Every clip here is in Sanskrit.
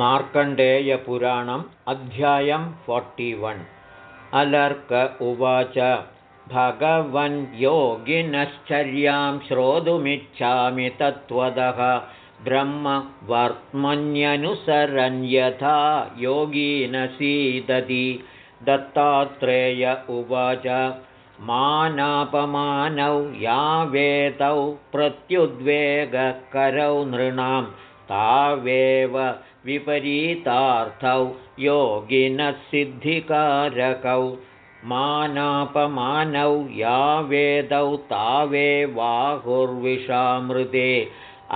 मार्कण्डेयपुराणम् अध्यायं फोर्टिवन् अलर्क उवाच भगवन् योगिनश्चर्यां श्रोतुमिच्छामि तत्त्वदः। ब्रह्मवर्त्मन्यनुसरन् यथा योगीनसीदति दत्तात्रेय उवाच मानापमानौ यावेतौ प्रत्युद्वेगकरौ नृणां तावेव विपरीतार्थौ योगिनः सिद्धिकारकौ मानापमानौ यावेदौ तावेवाहुर्विषामृते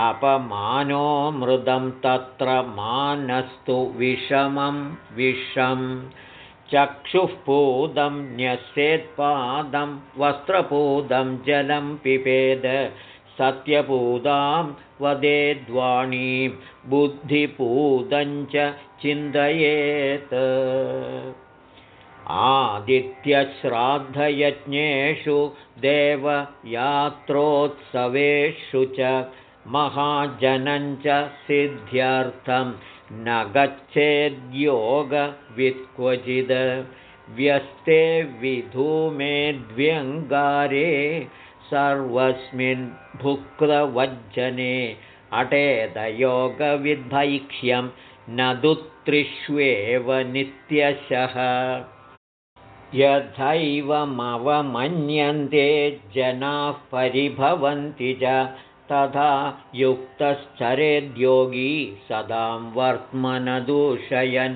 अपमानोऽमृतं तत्र मानस्तु विषमं विषम् चक्षुः पूदं न्यस्येत्पादं वस्त्रपूदं जलं पिपेद सत्यपूदां वदेद्वाणीं बुद्धिपूदञ्च चिन्तयेत्। आदित्यश्राद्धयज्ञेषु देवयात्रोत्सवेषु च महाजनञ्च सिद्ध्यर्थं न गच्छेद्योगवित्क्वचिद्। व्यस्ते विधूमेद्व्यङ्गारे सर्वस्मिन् भुक्तवज्जने अटेदयोगविद्भैक्ष्यं न दुत्रिष्वेव नित्यशः। यथैवमवमन्यन्ते जनाः परिभवन्ति च तथा युक्तश्चरेद्योगी सदां वर्त्मनदूषयन्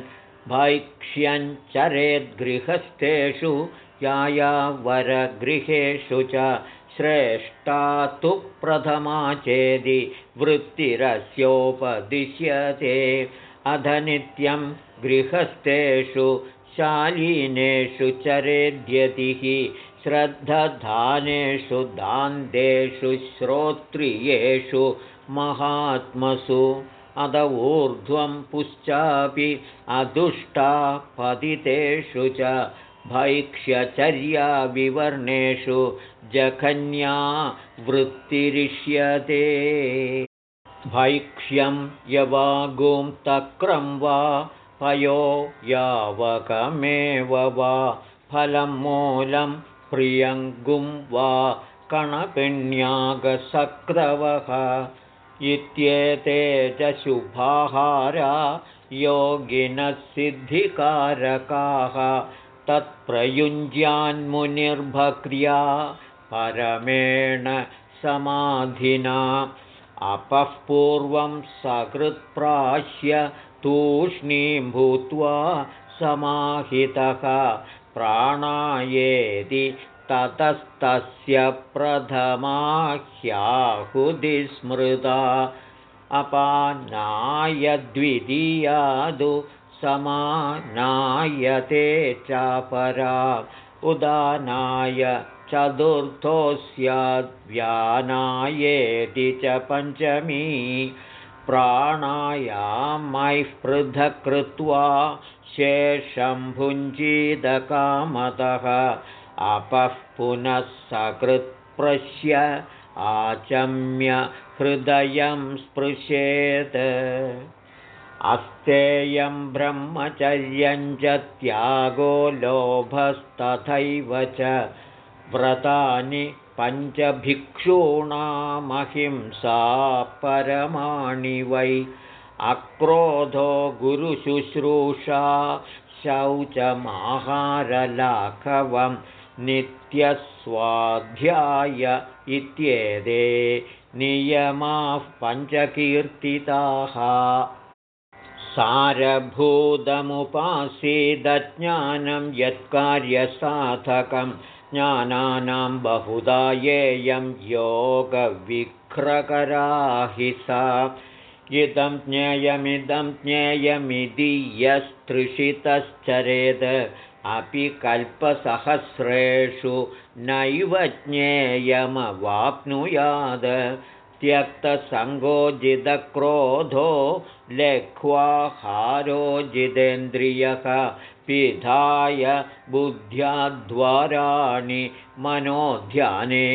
भैक्ष्यञ्चरेद्गृहस्थेषु यायावरगृहेषु च श्रेष्ठा तु प्रथमा चेदि वृत्तिरस्योपदिश्यते। अधनित्यं गृहस्थेषु शालीनेषु चरेद्यतिः श्रद्धधानेषु दान्तेषु श्रोत्रियेषु महात्मसु। अद ऊर्ध्वं पुश्चापि अदुष्टा पतितेषु च भैक्ष्यचर्याविवर्णेषु जघन्या वृत्तिरिष्यते। भैक्ष्यं यवागुं तक्रं वा पयो यावकमेव वा फलं मूलं प्रियङ्गुं वा कणपिण्यागसक्रवः। इत्येते च शुभाहारा योगिनसिद्धिकारकाः तत्प्रयुञ्ज्यान्मुनिर्भक्र्या परमेण समाधिना। अपः पूर्वं सकृत्प्राश्य तूष्णीं भूत्वा समाहितः। प्राणायेति ततस्तस्य प्रथमाह्याहुदिस्मृता अपानायद्वितीयादु समानायते चापरा। उदानाय चतुर्थो स्याद्व्यानायेति च पञ्चमी। प्राणायामैः पृथक् कृत्वा शेषं भुञ्जीदकामतः अपः पुनः सकृत्प्रश्य आचम्य हृदयं स्पृशेत् अस्तेयं ब्रह्मचर्यञ्च त्यागो लोभस्तथैव च व्रतानि पञ्चभिक्षूणामहिंसा परमाणि वै अक्रोधो गुरुशुश्रूषा शौचमाहारलाघवं नित्यस्वाध्याय इत्येते नियमाः पञ्चकीर्तिताः सारभूतमुपासीदज्ञानं यत्कार्यसाधकं ज्ञानानां बहुधा येयं योगविघ्रकराहि सा। इदं ज्ञेयमिदं ज्ञेयमिति यस्तृषितश्चरेद्। अपि कल्पसहस्रेषु नैव ज्ञेयमवाप्नुयाद त्यक्तसङ्गोजितक्रोधो लेख्वाहारो जितेन्द्रियः पिधाय बुद्ध्याद्वाराणि मनोध्याने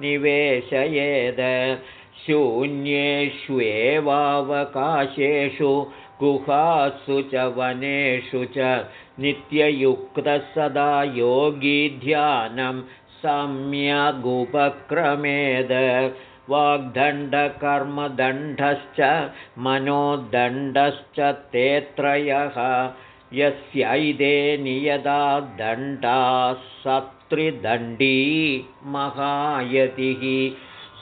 निवेशयेद। शून्येष्वेवावकाशेषु गुहासु च वनेषु च नित्ययुक्तः सदा योगी ध्यानं सम्यगुपक्रमेद वाग्दण्डकर्मदण्डश्च मनोदण्डश्च ते त्रयः यस्यैदे नियदा दण्डाः सत्रिदण्डी महायतिः।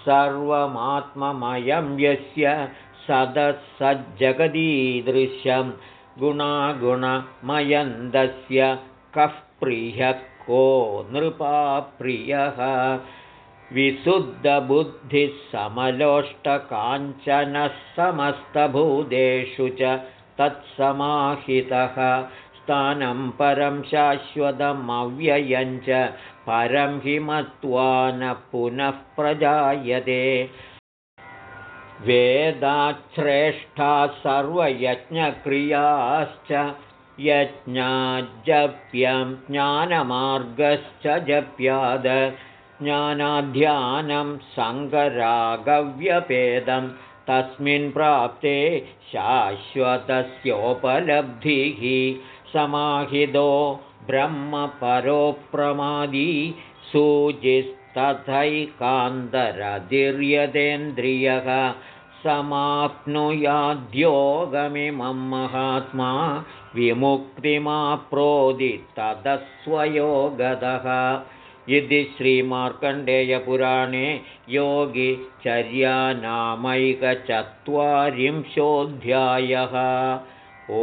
सर्वमात्ममयं यस्य सदसज्जगदीदृश्यं। गुणागुणमयन्दस्य कः प्रियः को नृपाप्रियः विशुद्धबुद्धिः समलोष्टकाञ्चनः समस्तभूतेषु च तत्समाहितः। स्थानं परं शाश्वतमव्ययञ्च परं हि मत्वा न पुनः प्रजायते। वेदाच्छ्रेष्ठाः सर्वयज्ञक्रियाश्च यज्ञाजप्यं ज्ञानमार्गश्च जप्याद ज्ञानाध्यानं सङ्गरागव्यपेदं तस्मिन् प्राप्ते शाश्वतस्योपलब्धिः। समाहितो ब्रह्मपरोप्रमादी सूजिस्तथैकान्तरधिर्यतेन्द्रियः समाप्नुयाद्योगमिमं महात्मा विमुक्तिमाप्रोदि तदस्वयोगतः इति श्रीमार्कण्डेयपुराणे योगिचर्यानामैकचत्वारिंशोऽध्यायः ओ